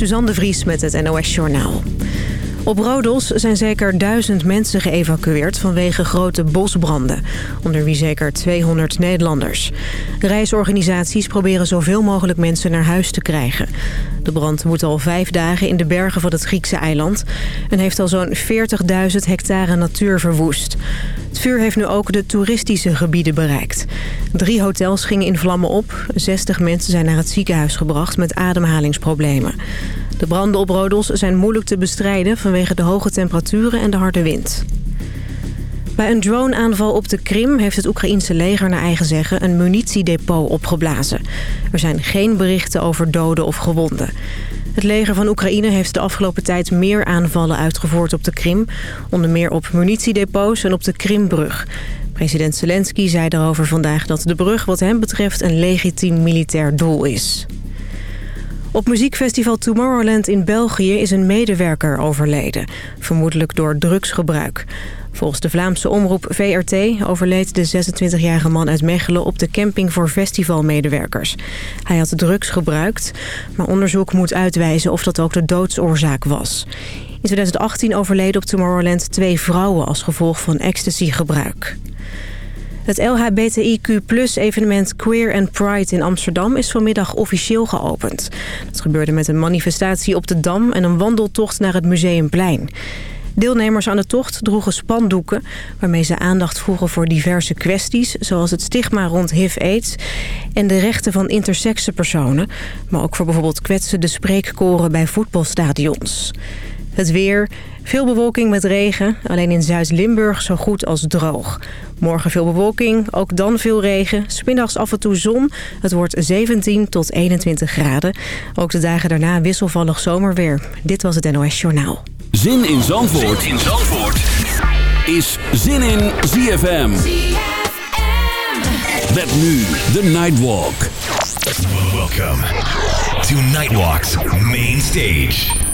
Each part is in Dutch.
Suzanne de Vries met het NOS Journaal. Op Rodos zijn zeker duizend mensen geëvacueerd vanwege grote bosbranden. Onder wie zeker 200 Nederlanders. Reisorganisaties proberen zoveel mogelijk mensen naar huis te krijgen. De brand woedt al vijf dagen in de bergen van het Griekse eiland... en heeft al zo'n 40.000 hectare natuur verwoest. Het vuur heeft nu ook de toeristische gebieden bereikt. Drie hotels gingen in vlammen op. 60 mensen zijn naar het ziekenhuis gebracht met ademhalingsproblemen. De branden op Rodos zijn moeilijk te bestrijden vanwege de hoge temperaturen en de harde wind. Bij een droneaanval op de Krim heeft het Oekraïense leger naar eigen zeggen een munitiedepot opgeblazen. Er zijn geen berichten over doden of gewonden. Het leger van Oekraïne heeft de afgelopen tijd meer aanvallen uitgevoerd op de Krim. Onder meer op munitiedepots en op de Krimbrug. President Zelensky zei daarover vandaag dat de brug wat hem betreft een legitiem militair doel is. Op muziekfestival Tomorrowland in België is een medewerker overleden. Vermoedelijk door drugsgebruik. Volgens de Vlaamse omroep VRT overleed de 26-jarige man uit Mechelen op de camping voor festivalmedewerkers. Hij had drugs gebruikt, maar onderzoek moet uitwijzen of dat ook de doodsoorzaak was. In 2018 overleden op Tomorrowland twee vrouwen als gevolg van ecstasygebruik. Het LHBTIQ-evenement Queer and Pride in Amsterdam is vanmiddag officieel geopend. Dat gebeurde met een manifestatie op de Dam en een wandeltocht naar het Museumplein. Deelnemers aan de tocht droegen spandoeken... waarmee ze aandacht vroegen voor diverse kwesties... zoals het stigma rond HIV-AIDS en de rechten van intersexe personen... maar ook voor bijvoorbeeld kwetsende spreekkoren bij voetbalstadions. Het weer, veel bewolking met regen. Alleen in Zuid-Limburg zo goed als droog. Morgen veel bewolking, ook dan veel regen. Smiddags af en toe zon. Het wordt 17 tot 21 graden. Ook de dagen daarna wisselvallig zomerweer. Dit was het NOS Journaal. Zin in Zandvoort, zin in Zandvoort. is Zin in ZFM. ZFM. Met nu de Nightwalk. Welcome to Nightwalk's main stage.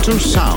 Phantom Sound.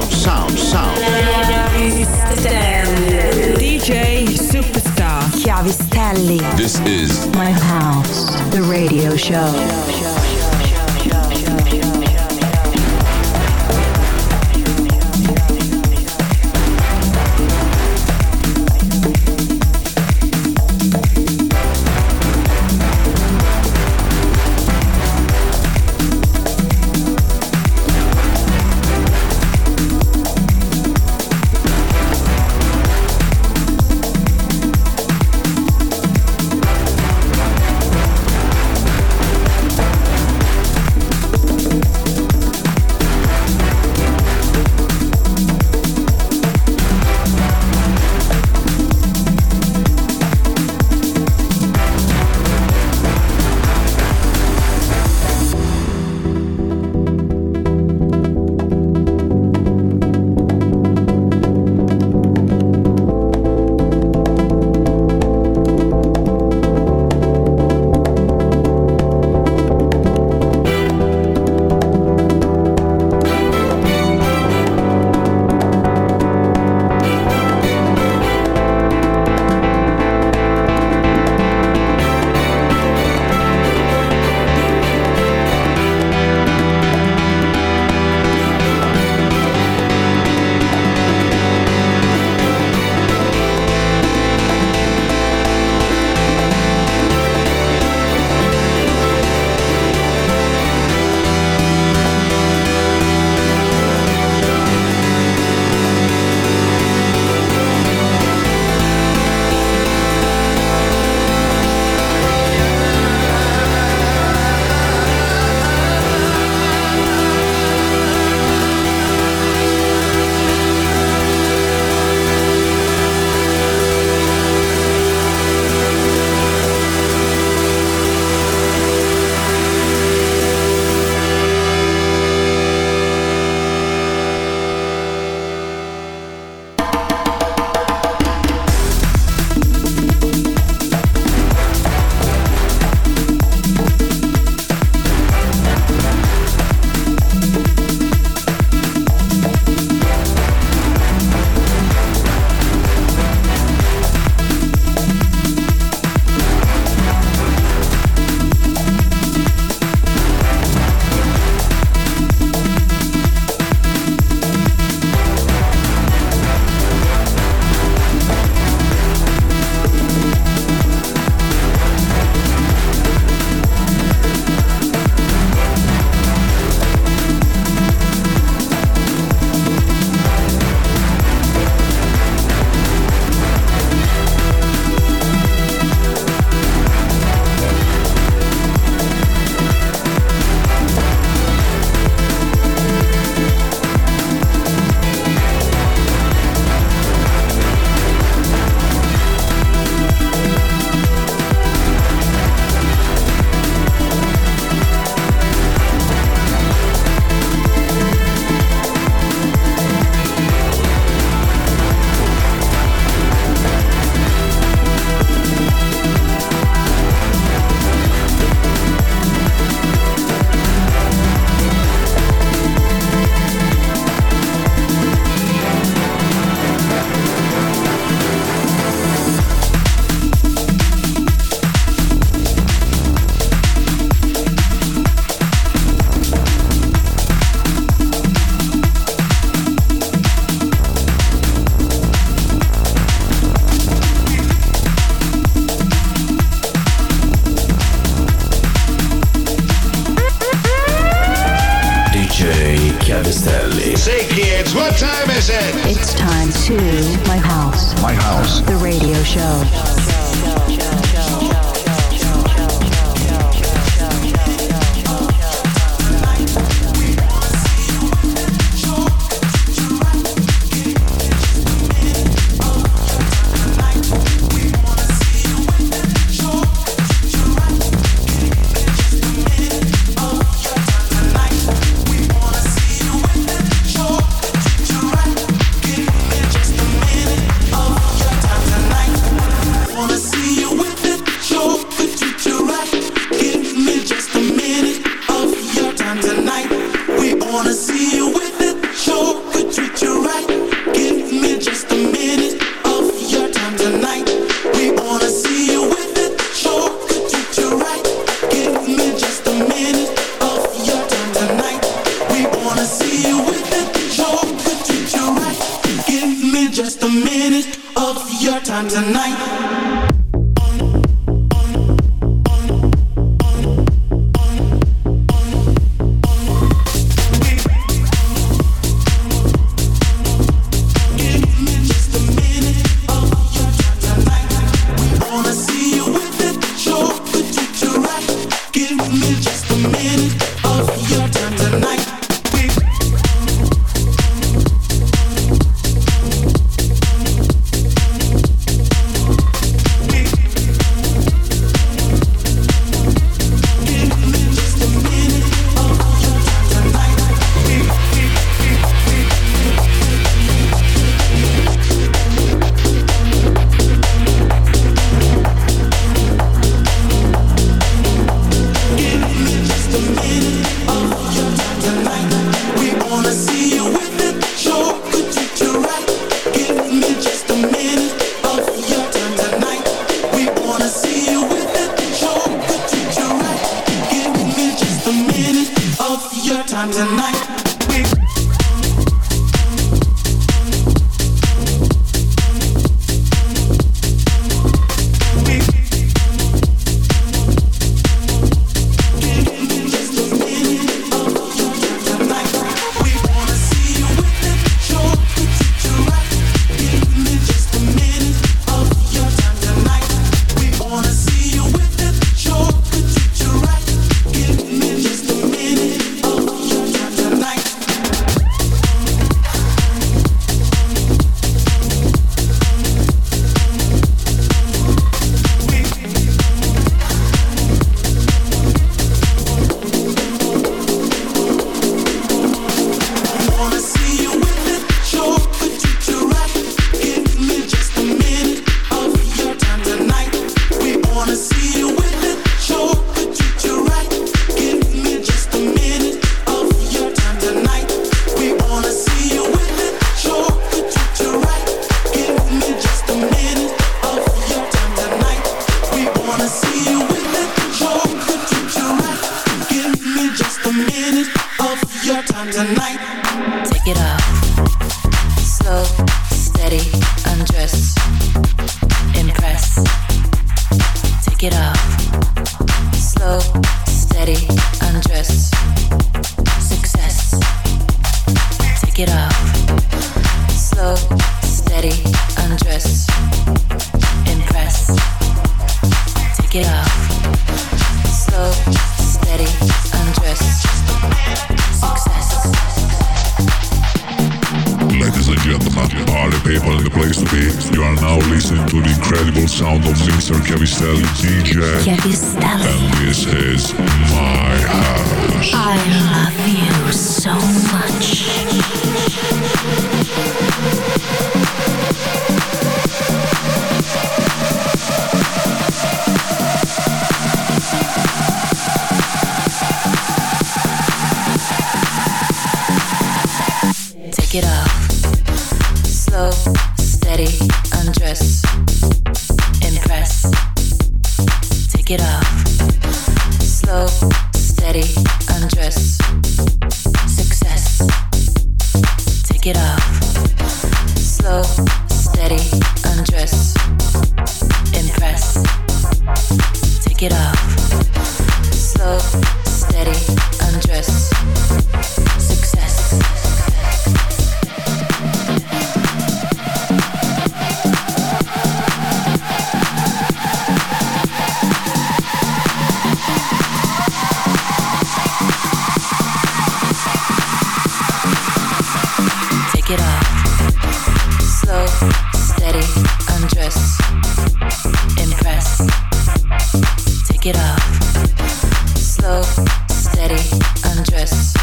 love. Slow, steady, undress.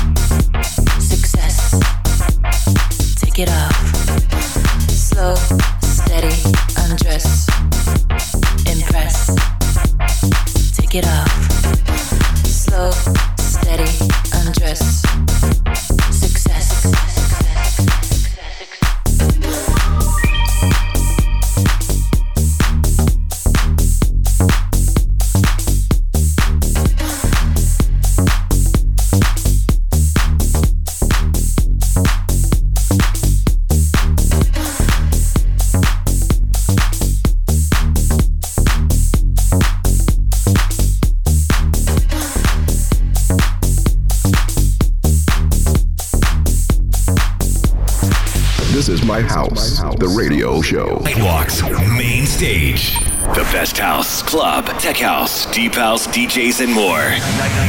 tech house, deep house, DJs, and more.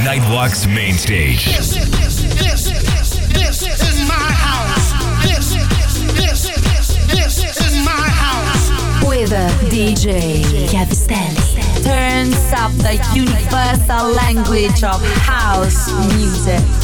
Nightwalk's main stage. This, this, this, this is my house. This, this, this, is my house. With a DJ Cavistelli. Turns up the universal language of house music.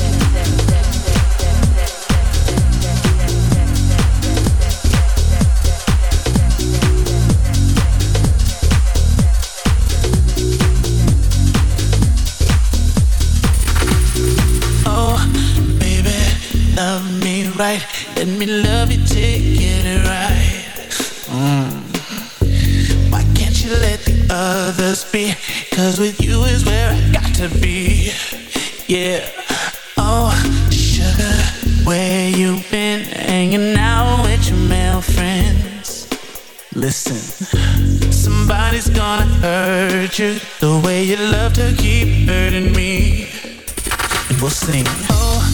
friends. Listen, somebody's gonna hurt you the way you love to keep hurting me. And we'll sing. Oh,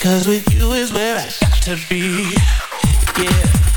Cause with you is where I got to be. Yeah.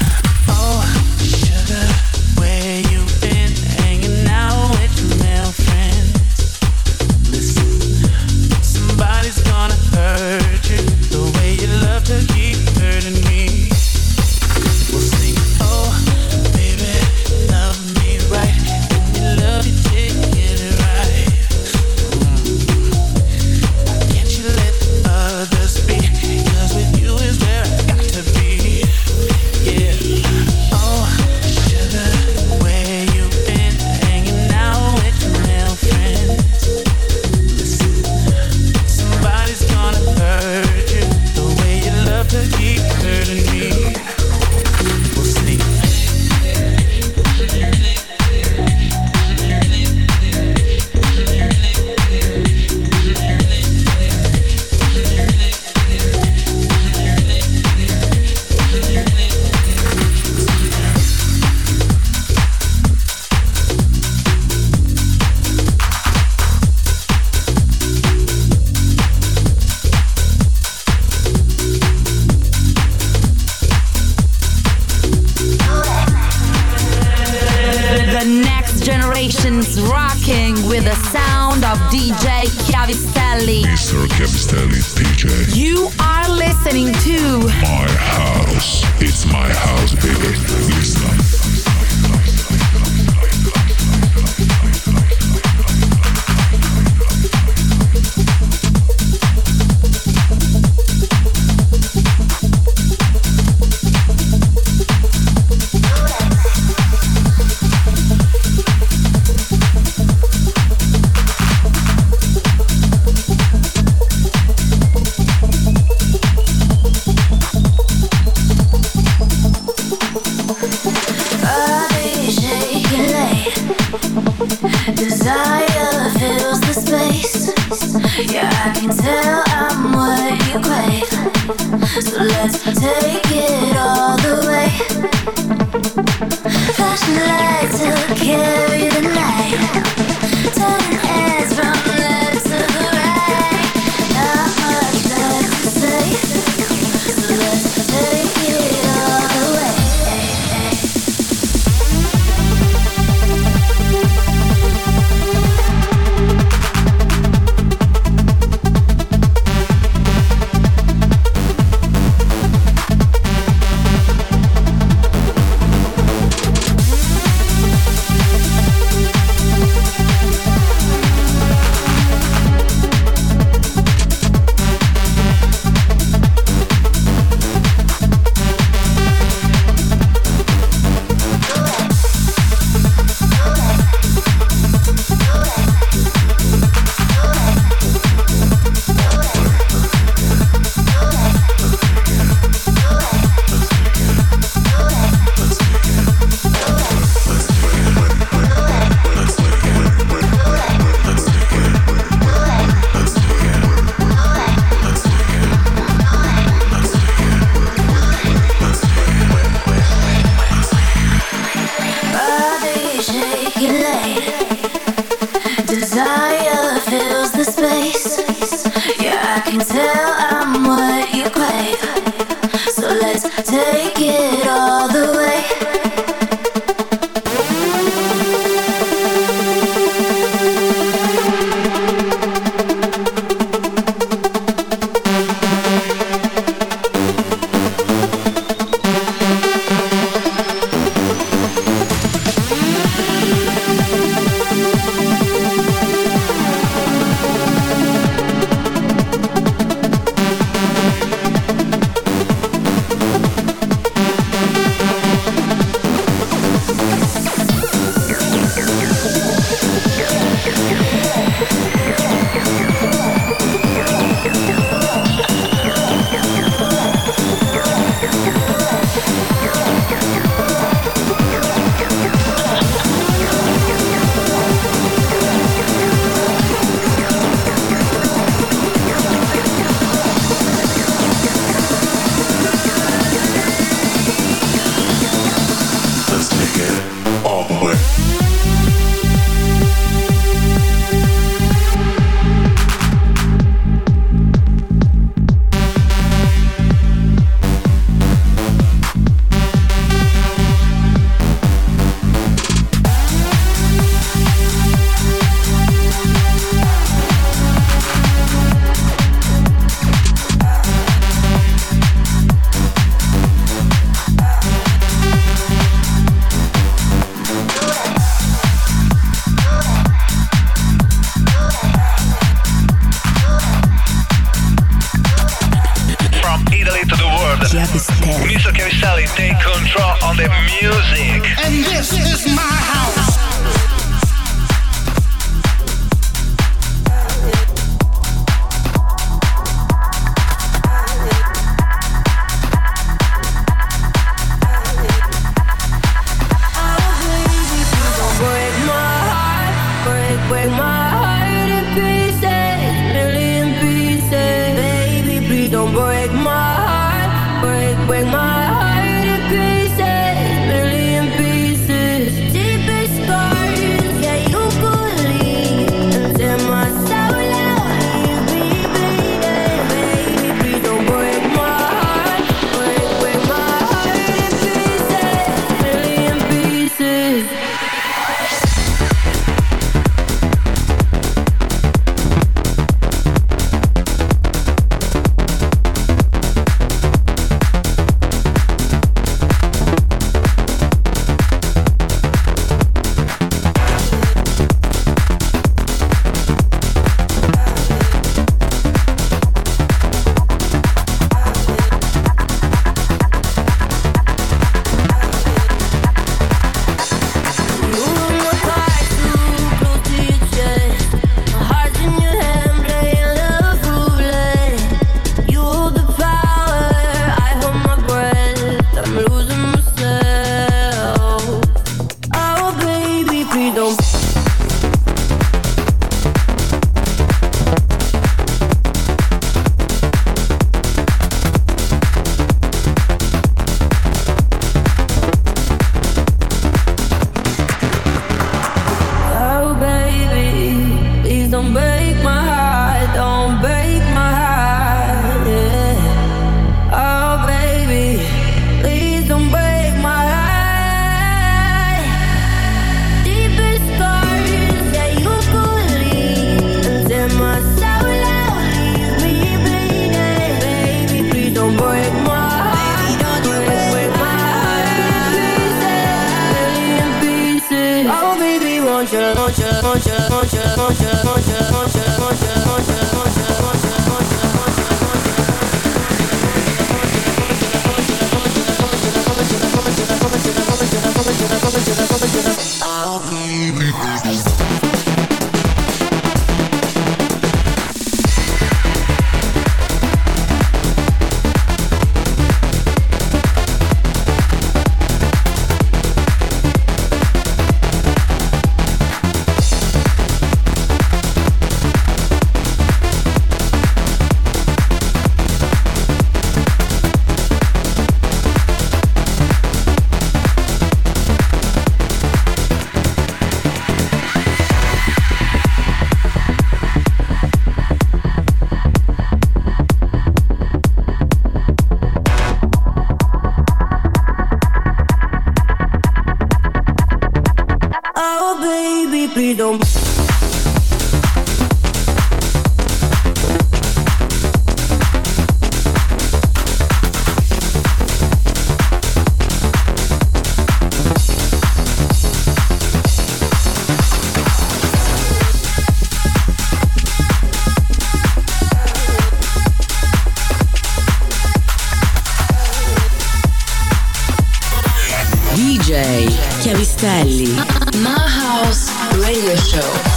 radio show.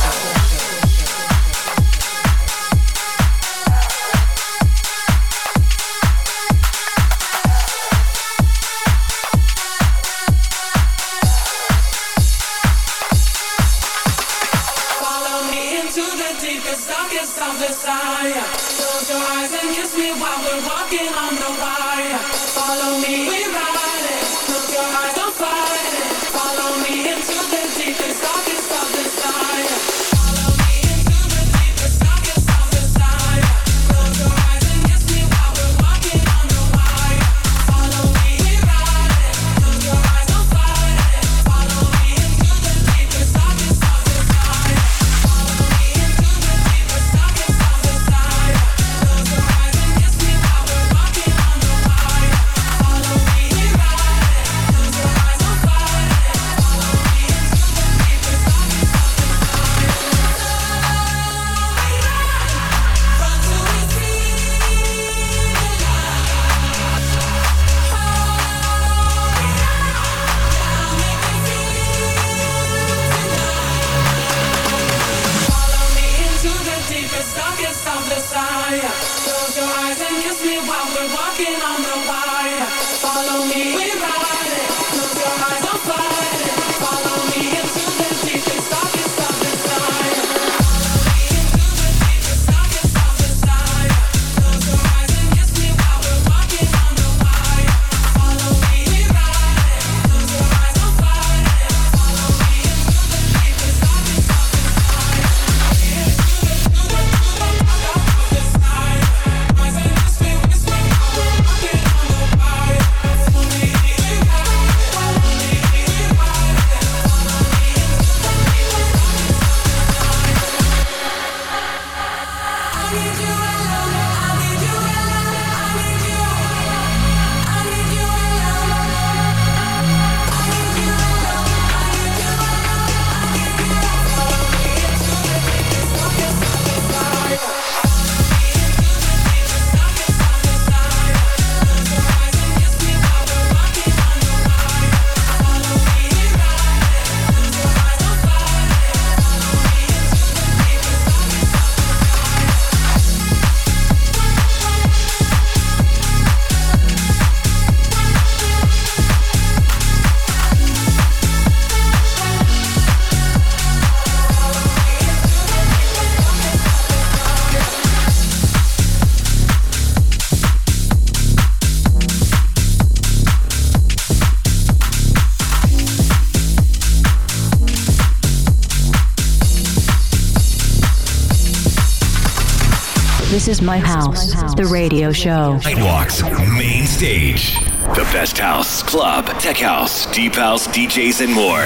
This is my house, the radio show. Nightwalks, main stage. The best house, club, tech house, deep house, DJs, and more.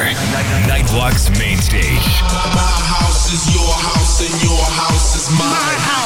Nightwalks, main stage. My house is your house, and your house is mine.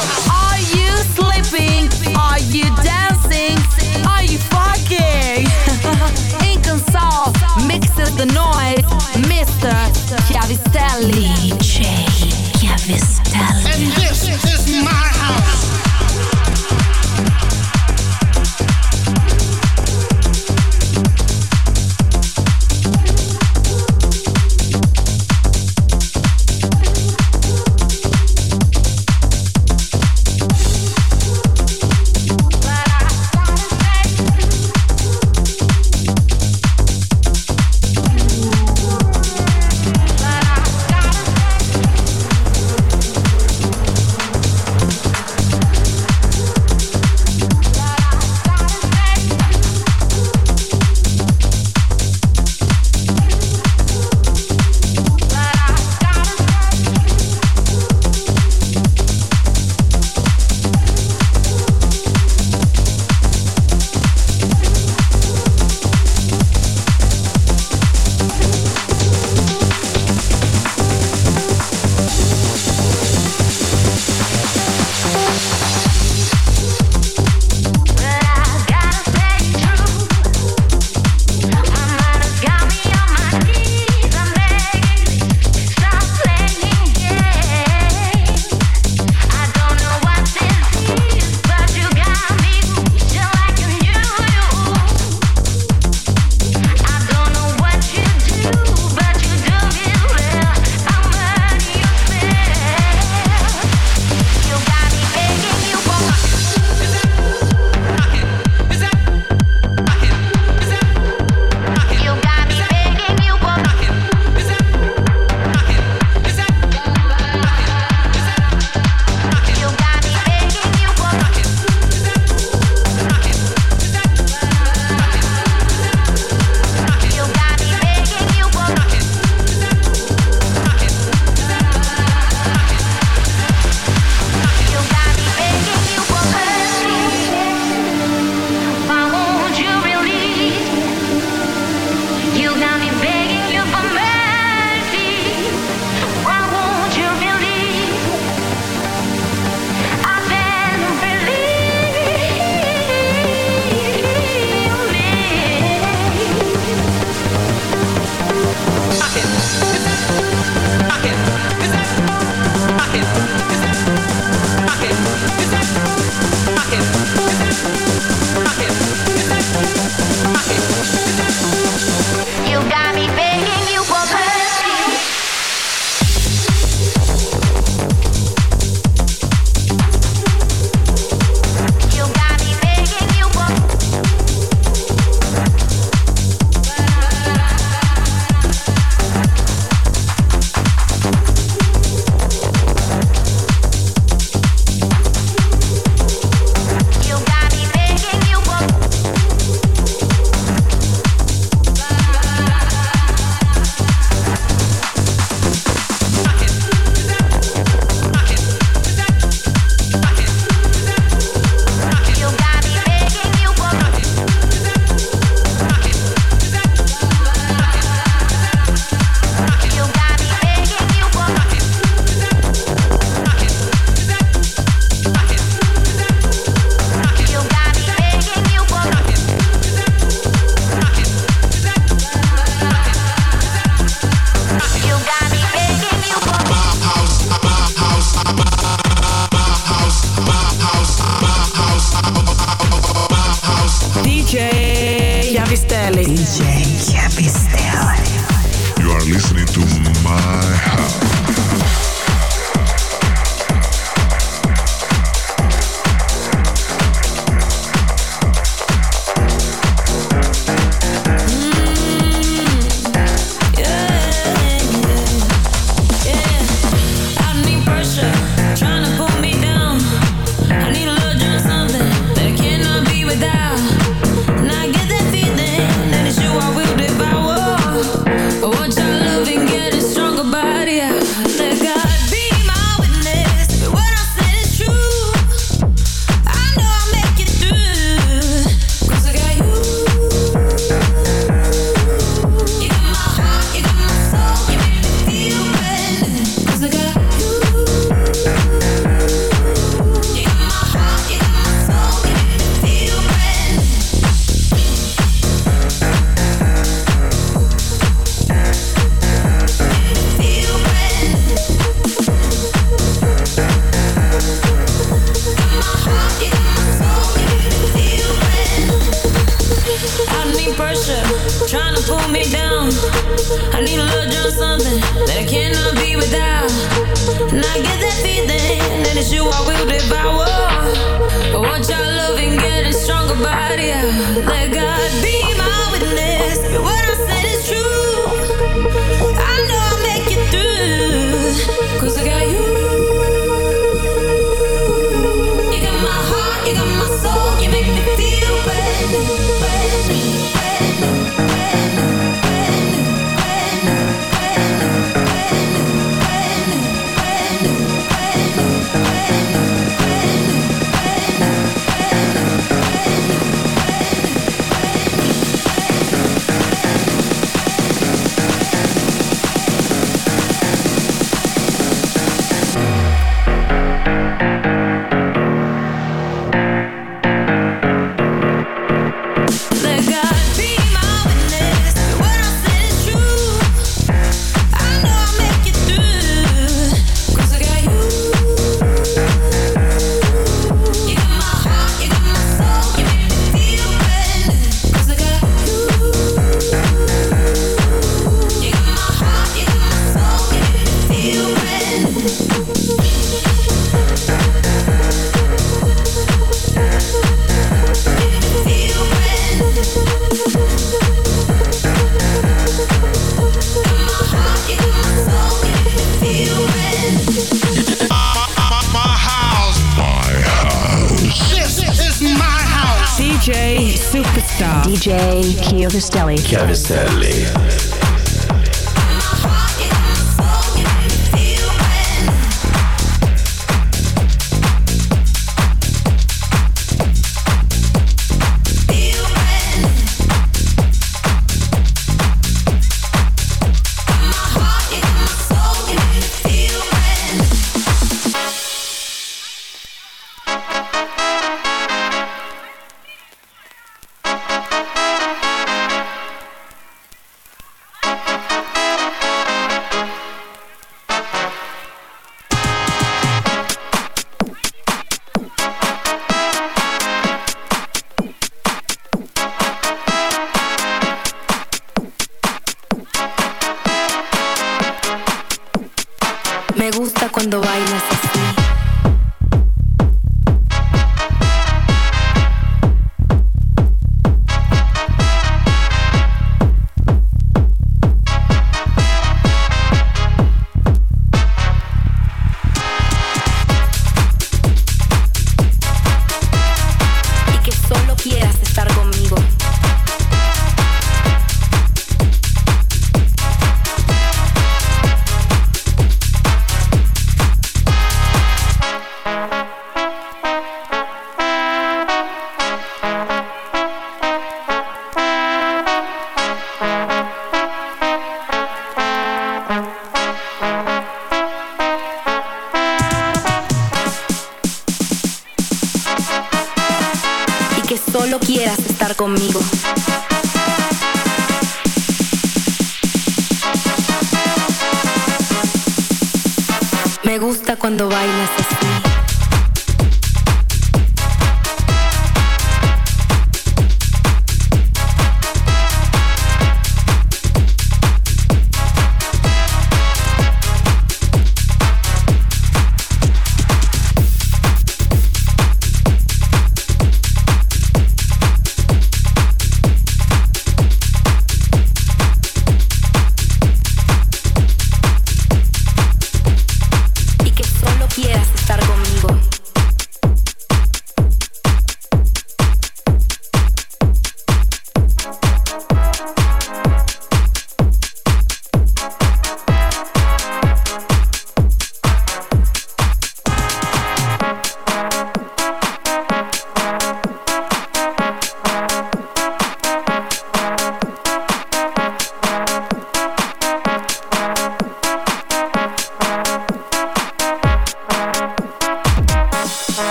Cuando bailas así.